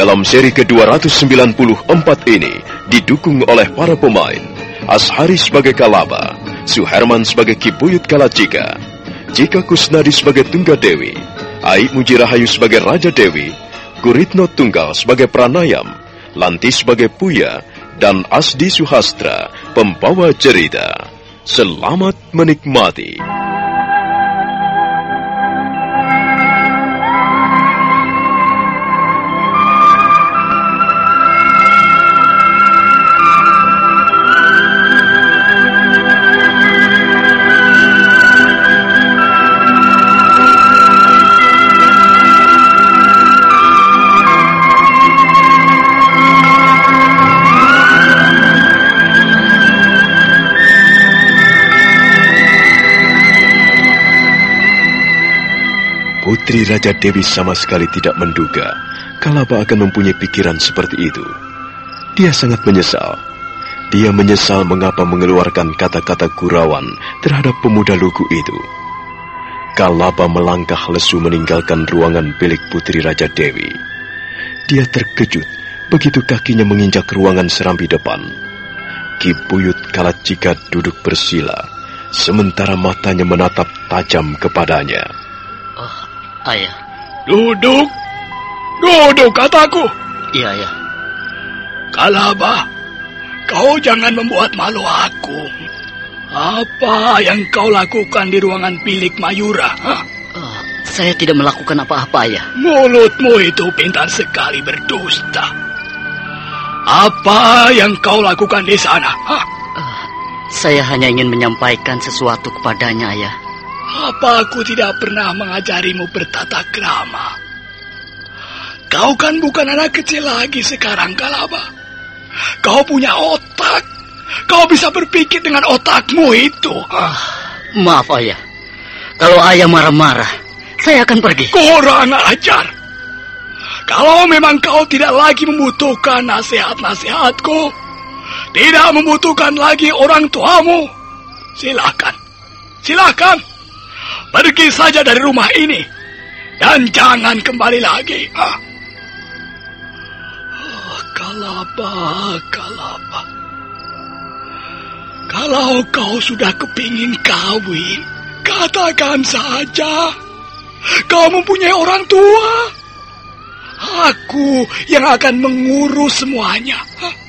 Dalam seri ke-294 ini didukung oleh para pemain Ashari sebagai Kalaba, Suherman sebagai Kibuyut Kalacika, Jika Kusnadi sebagai Tunggadewi, Aik Mujirahayu sebagai Raja Dewi, Guritno Tunggal sebagai Pranayam, Lanti sebagai Puya, dan Asdi Suhastra, pembawa cerita. Selamat menikmati. Putri Raja Dewi sama sekali tidak menduga Kalaba akan mempunyai pikiran seperti itu. Dia sangat menyesal. Dia menyesal mengapa mengeluarkan kata-kata gurauan terhadap pemuda lugu itu. Kalaba melangkah lesu meninggalkan ruangan bilik Putri Raja Dewi. Dia terkejut begitu kakinya menginjak ruangan serambi depan. Ki Buyut Kalacika duduk bersila, sementara matanya menatap tajam kepadanya. Ayah. Duduk. Duduk kataku. Iya, ayah. Kalaba, kau jangan membuat malu aku. Apa yang kau lakukan di ruangan bilik Mayura? Uh, saya tidak melakukan apa-apa, ya. Mulutmu itu pintar sekali berdusta. Apa yang kau lakukan di sana? Huh? Uh, saya hanya ingin menyampaikan sesuatu kepadanya, ayah. Apa aku tidak pernah mengajarimu bertata krama? Kau kan bukan anak kecil lagi sekarang, Kalaba. Kau punya otak. Kau bisa berpikir dengan otakmu itu. Ah, maaf ayah. Kalau ayah marah-marah, saya akan pergi. Kurang ajar. Kalau memang kau tidak lagi membutuhkan nasihat-nasihatku, tidak membutuhkan lagi orang tuamu, silakan. Silakan. Pergi saja dari rumah ini. Dan jangan kembali lagi. Ah. Oh, kalaba, kalaba. Kalau kau sudah kepingin kawin, katakan saja. Kau mempunyai orang tua. Aku yang akan mengurus semuanya. Hah?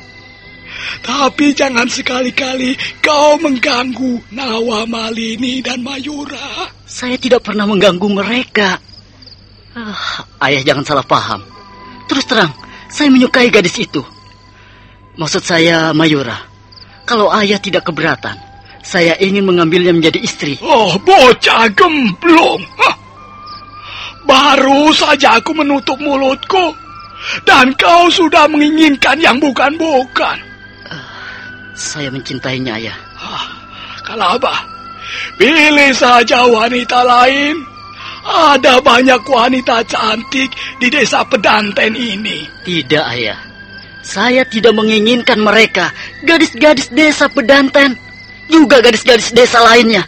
Tapi jangan sekali-kali kau mengganggu Nawa Malini dan Mayura. Saya tidak pernah mengganggu mereka. Ah, ayah jangan salah paham. Terus terang, saya menyukai gadis itu. Maksud saya Mayura. Kalau ayah tidak keberatan, saya ingin mengambilnya menjadi istri. Oh, bocah gemblong. Hah? Baru saja aku menutup mulutku. Dan kau sudah menginginkan yang bukan-bukan. Saya mencintainya, ayah. Ah, Kalaba, pilih saja wanita lain. Ada banyak wanita cantik di desa pedanten ini. Tidak, ayah. Saya tidak menginginkan mereka. Gadis-gadis desa pedanten. Juga gadis-gadis desa lainnya.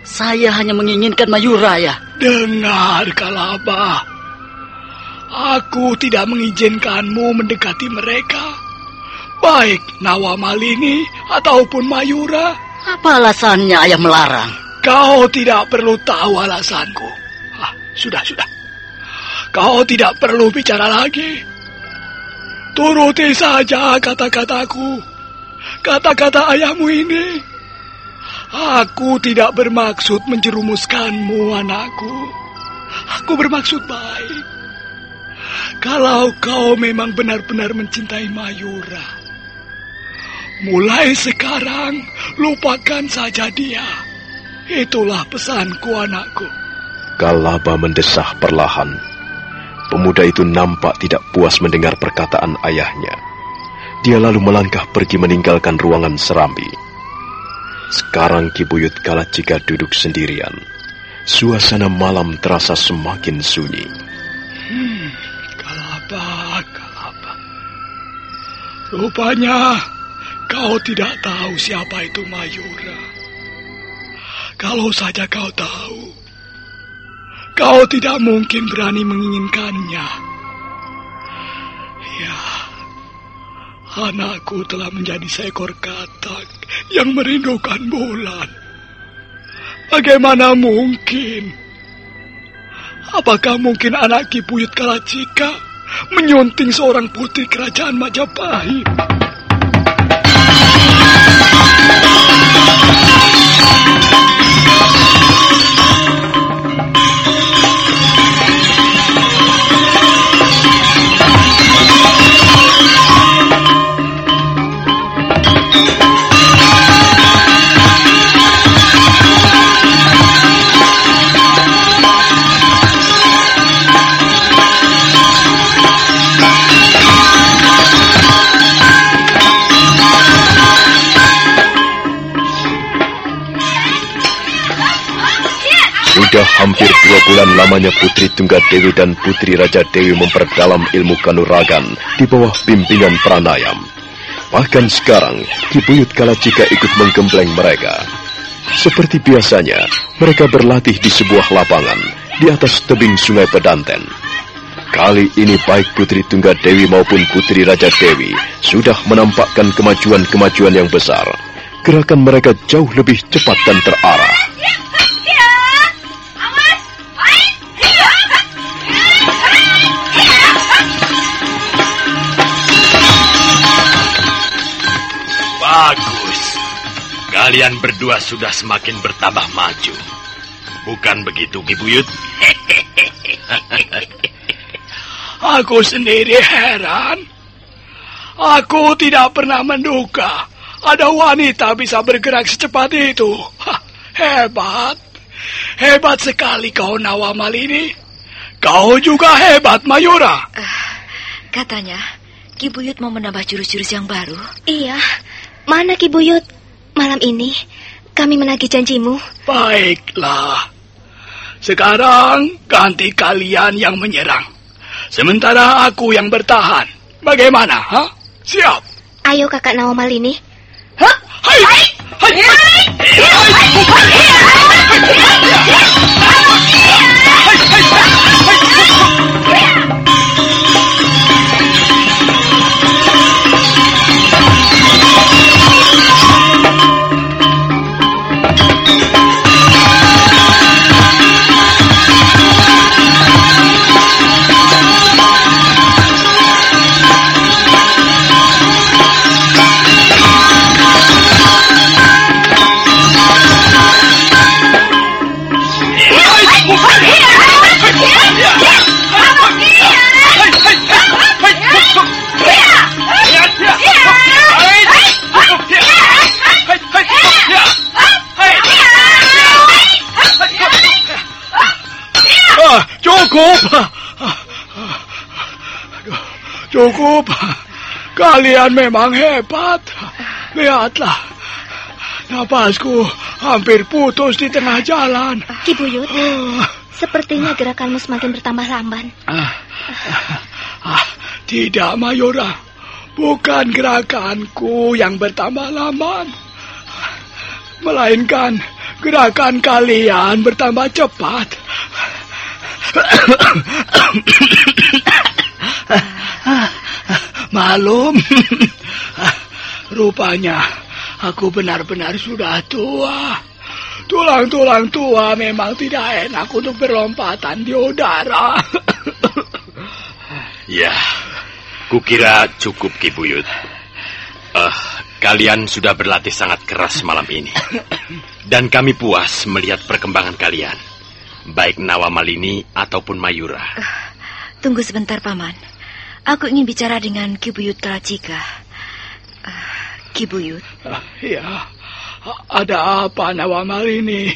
Saya hanya menginginkan Mayura, ayah. Dengar, Kalaba. Aku tidak mengizinkanmu mendekati mereka. Baik Nawa Malini ataupun Mayura. Apa alasannya ayah melarang? Kau tidak perlu tahu alasanku. Ah, sudah, sudah. Kau tidak perlu bicara lagi. Turuti saja kata-kataku. Kata-kata ayahmu ini. Aku tidak bermaksud menjerumuskanmu, anakku. Aku bermaksud baik. Kalau kau memang benar-benar mencintai Mayura, mulai sekarang lupakan saja dia. Itulah pesanku, anakku. Kalaba mendesah perlahan. Pemuda itu nampak tidak puas mendengar perkataan ayahnya. Dia lalu melangkah pergi meninggalkan ruangan serambi. Sekarang Kibuyut Kalacika duduk sendirian. Suasana malam terasa semakin sunyi. Hmm, kalaba, kalaba. Rupanya kau tidak tahu siapa itu Mayura. Kalau saja kau tahu, kau tidak mungkin berani menginginkannya. Ya, anakku telah menjadi seekor katak yang merindukan bulan. Bagaimana mungkin? Apakah mungkin anak Ki Buyut Kalacika menyunting seorang putri kerajaan Majapahit? Thank you. Dua bulan lamanya Putri Tunggadewi dan Putri Raja Dewi memperdalam ilmu kanuragan di bawah bimbingan pranayam. Bahkan sekarang, Ki Buyut Kalacika ikut menggembleng mereka. Seperti biasanya, mereka berlatih di sebuah lapangan di atas tebing sungai Pedanten. Kali ini baik Putri Tunggadewi maupun Putri Raja Dewi sudah menampakkan kemajuan-kemajuan yang besar. Gerakan mereka jauh lebih cepat dan terarah. Kalian berdua sudah semakin bertambah maju. Bukan begitu, Ki Buyut? Aku sendiri heran. Aku tidak pernah menduga ada wanita bisa bergerak secepat itu. Hah, hebat. Hebat sekali kau Nawamal ini. Kau juga hebat, Mayura. Katanya, Ki Buyut mau menambah jurus-jurus yang baru. Iya, mana Ki Buyut? Malam ini kami menagih janjimu. Baiklah. Sekarang ganti kalian yang menyerang. Sementara aku yang bertahan. Bagaimana, ha? Siap. Ayo kakak Nawamal ini. Hah? Hai! Hai! Hai! Ah, Kalian memang hebat. Lihatlah. Napasku hampir putus di tengah jalan. Ki Buyut, sepertinya gerakanmu semakin bertambah lamban. Ah, ah, tidak, Mayora. Bukan gerakanku yang bertambah lamban. Melainkan gerakan kalian bertambah cepat. Malum. Rupanya aku benar-benar sudah tua. Tulang-tulang tua memang tidak enak untuk berlompatan di udara. Ya, kukira cukup Ki Buyut. Eh, kalian sudah berlatih sangat keras malam ini. Dan kami puas melihat perkembangan kalian. Baik Nawa Malini ataupun Mayura. Tunggu sebentar, Paman. Aku ingin bicara dengan Ki Buyut Kalacika. Ah, Ki Buyut, Ah, ya, ada apa Nawamal ini?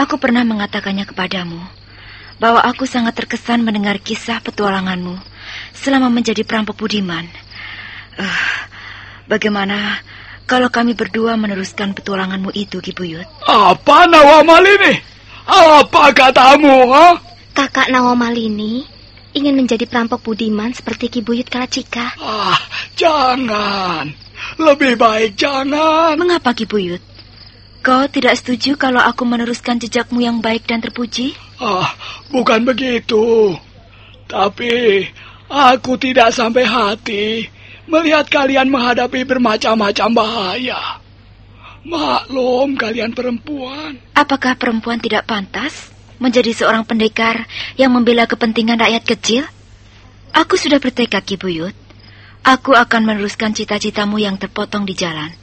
aku pernah mengatakannya kepadamu bahwa aku sangat terkesan mendengar kisah petualanganmu selama menjadi perampok budiman. Ah, bagaimana kalau kami berdua meneruskan petualanganmu itu, Ki Buyut? Apa Nawamal ini? Apa katamu, ha? Kakak Nawamal ini ingin menjadi perampok budiman seperti Ki Buyut Kalacika. Ah, jangan. Lebih baik jangan. Mengapa, Ki Buyut? Kau tidak setuju kalau aku meneruskan jejakmu yang baik dan terpuji? Ah, bukan begitu. Tapi aku tidak sampai hati melihat kalian menghadapi bermacam-macam bahaya. Maklum kalian perempuan. Apakah perempuan tidak pantas menjadi seorang pendekar yang membela kepentingan rakyat kecil? Aku sudah bertekad, Ki Buyut. Aku akan meneruskan cita-citamu yang terpotong di jalan.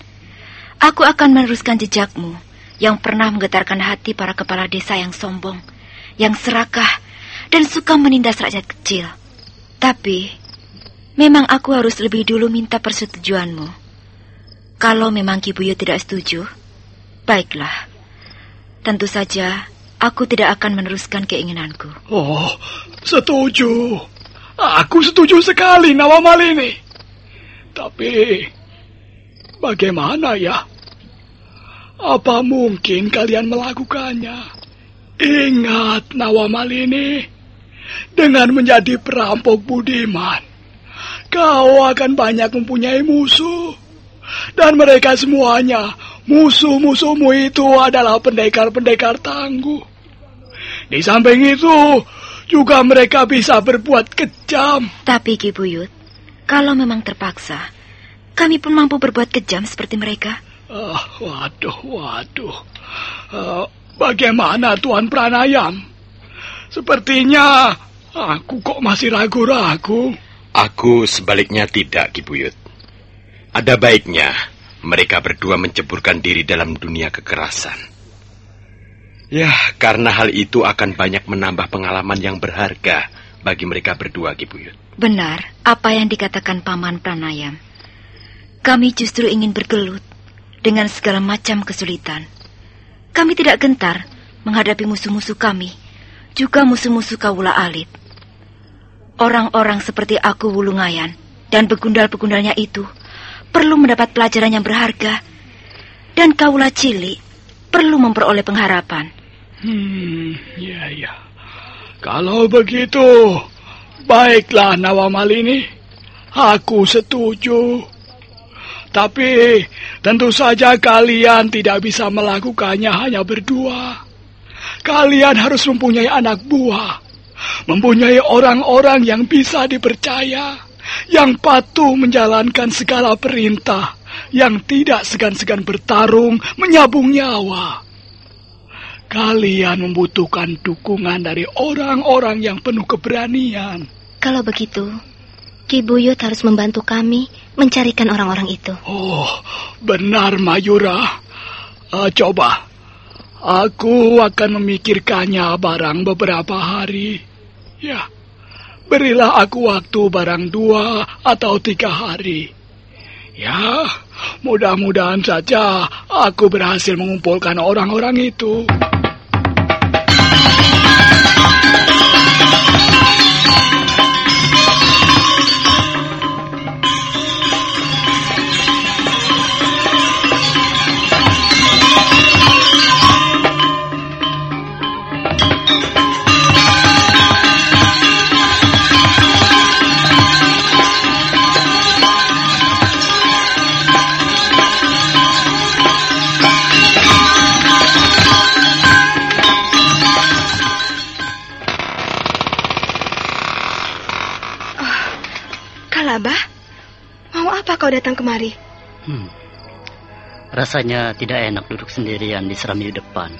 Aku akan meneruskan jejakmu yang pernah menggetarkan hati para kepala desa yang sombong, yang serakah, dan suka menindas rakyat kecil. Tapi, memang aku harus lebih dulu minta persetujuanmu. Kalau memang Ki Buyut tidak setuju, baiklah. Tentu saja, aku tidak akan meneruskan keinginanku. Oh, setuju. Aku setuju sekali Nawamal ini. Tapi, bagaimana ya? Apa mungkin kalian melakukannya? Ingat Nawamal ini, dengan menjadi perampok budiman, kau akan banyak mempunyai musuh. Dan mereka semuanya, musuh-musuhmu itu adalah pendekar-pendekar tangguh. Di samping itu, juga mereka bisa berbuat kejam. Tapi Ki Buyut, kalau memang terpaksa, kami pun mampu berbuat kejam seperti mereka. Ah, waduh, waduh. Ah, bagaimana Tuan Pranayam? Sepertinya aku kok masih ragu-ragu. Aku sebaliknya tidak, Ki Buyut. Ada baiknya mereka berdua menceburkan diri dalam dunia kekerasan. Ya, karena hal itu akan banyak menambah pengalaman yang berharga bagi mereka berdua, Ki Buyut. Benar, apa yang dikatakan Paman Pranayam. Kami justru ingin bergelut dengan segala macam kesulitan. Kami tidak gentar menghadapi musuh-musuh kami, juga musuh-musuh Kawula Alit. Orang-orang seperti aku Wulungayan dan begundal-begundalnya itu perlu mendapat pelajaran yang berharga. Dan Kawula Cili perlu memperoleh pengharapan. Hmm, ya ya. Kalau begitu, baiklah Nawamalini. Aku setuju. Tapi tentu saja kalian tidak bisa melakukannya hanya berdua. Kalian harus mempunyai anak buah mempunyai orang-orang yang bisa dipercaya, yang patuh menjalankan segala perintah, yang tidak segan-segan bertarung, menyabung nyawa. Kalian membutuhkan dukungan dari orang-orang yang penuh keberanian. Kalau begitu, Ki Buyut harus membantu kami mencarikan orang-orang itu. Oh, benar Mayura. Uh, coba, aku akan memikirkannya barang beberapa hari. Ya, berilah aku waktu barang dua atau tiga hari. Ya, mudah-mudahan saja aku berhasil mengumpulkan orang-orang itu. Rasanya tidak enak duduk sendirian di serami depan.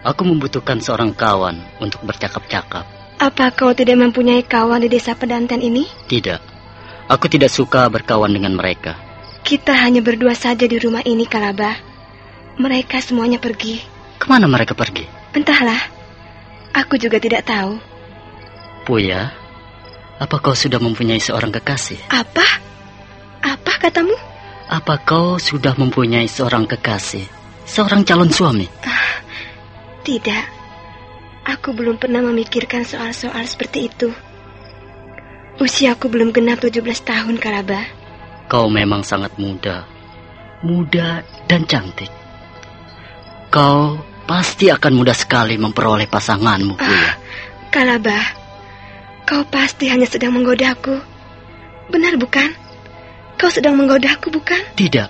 Aku membutuhkan seorang kawan untuk bercakap-cakap. Apa kau tidak mempunyai kawan di desa Pedanten ini? Tidak. Aku tidak suka berkawan dengan mereka. Kita hanya berdua saja di rumah ini, Kalaba. Mereka semuanya pergi. Ke mana mereka pergi? Entahlah. Aku juga tidak tahu. Puya, apa kau sudah mempunyai seorang kekasih? Apa? Apa katamu? Apa kau sudah mempunyai seorang kekasih? Seorang calon suami? Ah, tidak. Aku belum pernah memikirkan soal-soal seperti itu. Usiaku belum genap 17 tahun, Karaba. Kau memang sangat muda. Muda dan cantik. Kau pasti akan mudah sekali memperoleh pasanganmu, Buya. Ah, Kalaba, kau pasti hanya sedang menggodaku. Benar bukan? Kau sedang menggodaku, bukan? Tidak.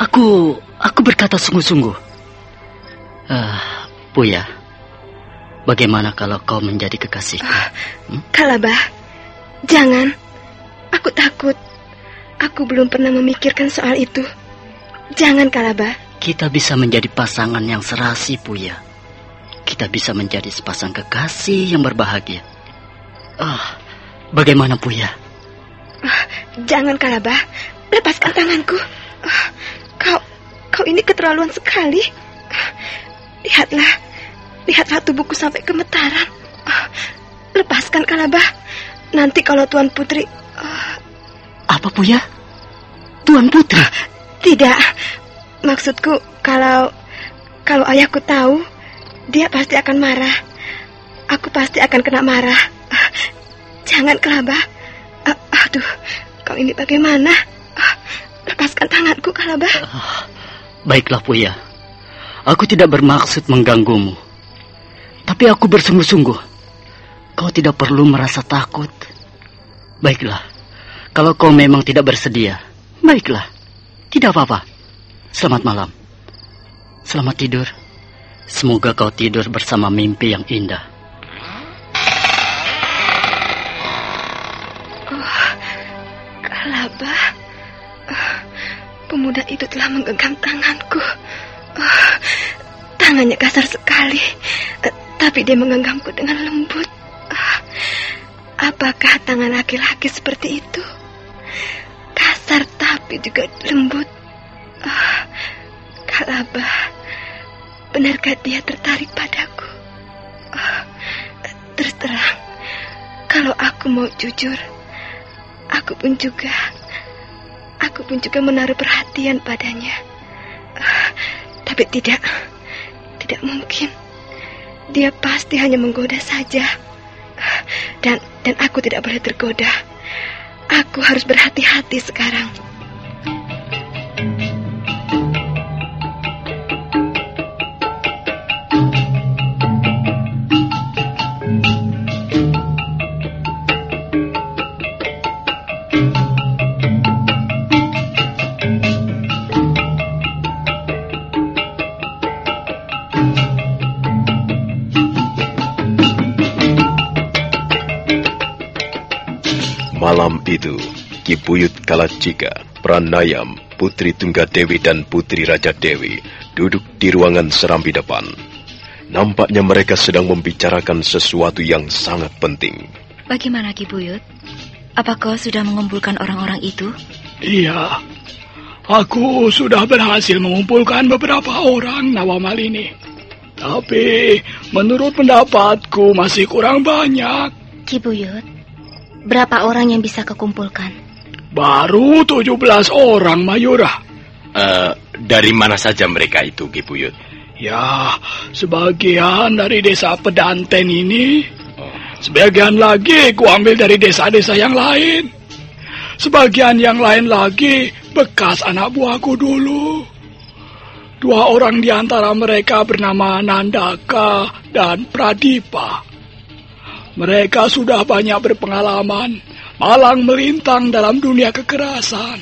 Aku aku berkata sungguh-sungguh. Ah, uh, Buya. Bagaimana kalau kau menjadi kekasihku? Uh, hmm? Kalabah, jangan. Aku takut. Aku belum pernah memikirkan soal itu. Jangan, Kalabah. Kita bisa menjadi pasangan yang serasi, Buya. Kita bisa menjadi sepasang kekasih yang berbahagia. Ah, uh, bagaimana, Buya? Jangan, Kalabah. Lepaskan tanganku. Uh, kau, kau ini keterlaluan sekali. Uh, lihatlah, lihatlah tubuhku sampai gemetaran. Uh, lepaskan, Kalabah. Nanti kalau Tuan Putri... Apa, Puya? Tuan Putri? Tidak. Maksudku, kalau... Kalau ayahku tahu, dia pasti akan marah. Aku pasti akan kena marah. Jangan, Kalabah. Uh, aduh, kau ini bagaimana? Uh, lepaskan tanganku, Kalaba. Uh, baiklah, Puya. Aku tidak bermaksud mengganggumu. Tapi aku bersungguh-sungguh. Kau tidak perlu merasa takut. Baiklah, kalau kau memang tidak bersedia, baiklah. Tidak apa-apa. Selamat malam. Selamat tidur. Semoga kau tidur bersama mimpi yang indah. Pemuda itu telah menggenggam tanganku. Uh, tangannya kasar sekali, uh, tapi dia menggenggamku dengan lembut. Uh, apakah tangan laki-laki seperti itu? Kasar tapi juga lembut. Uh, Kalabah, benarkah dia tertarik padaku? Uh, terus terang, kalau aku mau jujur, Aku pun juga, aku pun juga menaruh perhatian padanya. Uh, tapi tidak, tidak mungkin. Dia pasti hanya menggoda saja. Dan dan aku tidak boleh tergoda. Aku harus berhati-hati sekarang. Malam itu, Ki Buyut Kalacika, Pranayam, Putri Tunggadewi dan Putri Raja Dewi duduk di ruangan serambi depan. Nampaknya mereka sedang membicarakan sesuatu yang sangat penting. Bagaimana Ki Buyut? Apa kau sudah mengumpulkan orang-orang itu? Iya, aku sudah berhasil mengumpulkan beberapa orang Nawamal ini. Tapi menurut pendapatku masih kurang banyak. Ki Buyut, Berapa orang yang bisa kekumpulkan? Baru 17 orang, Mayura. Uh, dari mana saja mereka itu, Gibuyut? Ya, sebagian dari desa Pedanten ini. Sebagian lagi ku ambil dari desa-desa yang lain. Sebagian yang lain lagi bekas anak buahku dulu. Dua orang di antara mereka bernama Nandaka dan Pradipa. Mereka sudah banyak berpengalaman, malang melintang dalam dunia kekerasan.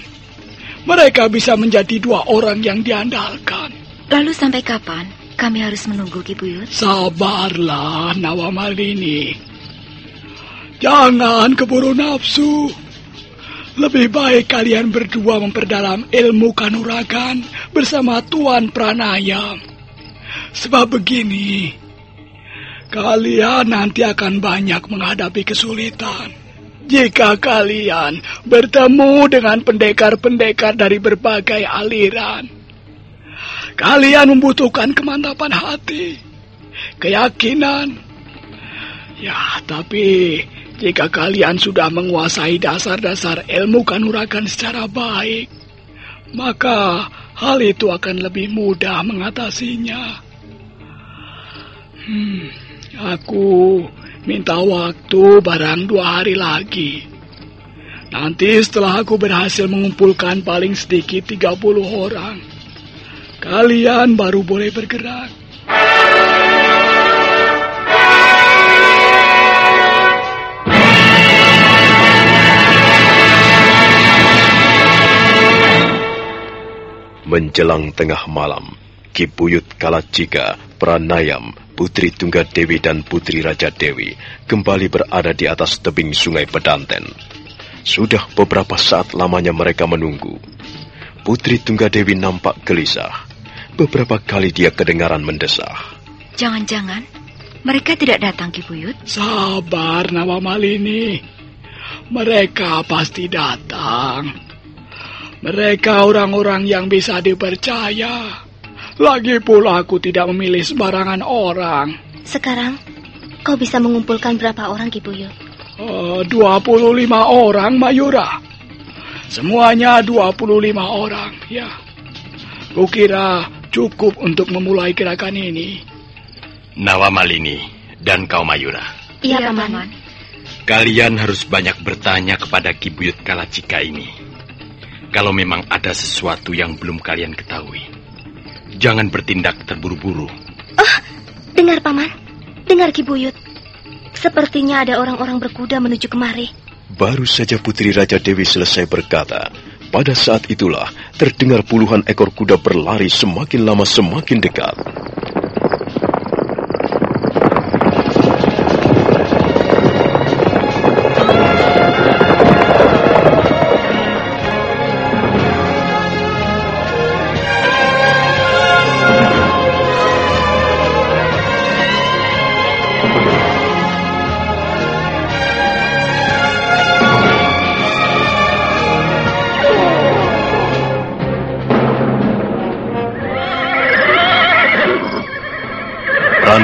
Mereka bisa menjadi dua orang yang diandalkan. Lalu sampai kapan kami harus menunggu Ki Buyut? Sabarlah Nawamalini. Jangan keburu nafsu. Lebih baik kalian berdua memperdalam ilmu kanuragan bersama Tuan Pranayam. Sebab begini, Kalian nanti akan banyak menghadapi kesulitan. Jika kalian bertemu dengan pendekar-pendekar dari berbagai aliran, kalian membutuhkan kemantapan hati, keyakinan. Ya, tapi jika kalian sudah menguasai dasar-dasar ilmu kanuragan secara baik, maka hal itu akan lebih mudah mengatasinya. Hmm. Aku minta waktu barang dua hari lagi. Nanti setelah aku berhasil mengumpulkan paling sedikit 30 orang, kalian baru boleh bergerak. Menjelang tengah malam, Kibuyut Kalacika, Pranayam, Putri Tunggadewi dan Putri Raja Dewi kembali berada di atas tebing sungai Pedanten. Sudah beberapa saat lamanya mereka menunggu. Putri Tunggadewi nampak gelisah. Beberapa kali dia kedengaran mendesah. Jangan-jangan mereka tidak datang, Ki Buyut? Sabar, Nawa Malini. Mereka pasti datang. Mereka orang-orang yang bisa dipercaya. Lagi pula aku tidak memilih sembarangan orang. Sekarang, kau bisa mengumpulkan berapa orang, Ki Buyut? Uh, 25 orang, Mayura. Semuanya 25 orang, ya. Kukira cukup untuk memulai gerakan ini. Nawa Malini dan kau Mayura. Iya, iya Paman. Kalian harus banyak bertanya kepada Ki Buyut Kalacika ini. Kalau memang ada sesuatu yang belum kalian ketahui. Jangan bertindak terburu-buru. Oh, dengar Paman. Dengar Ki Buyut. Sepertinya ada orang-orang berkuda menuju kemari. Baru saja Putri Raja Dewi selesai berkata, pada saat itulah terdengar puluhan ekor kuda berlari semakin lama semakin dekat.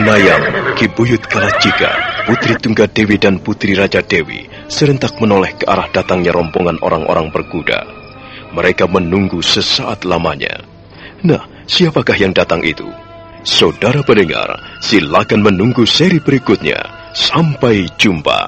Nayam, Ki Buyut Kalacika, Putri Tunggadewi dan Putri Raja Dewi serentak menoleh ke arah datangnya rombongan orang-orang berkuda. Mereka menunggu sesaat lamanya. Nah, siapakah yang datang itu? Saudara pendengar, silakan menunggu seri berikutnya. Sampai jumpa.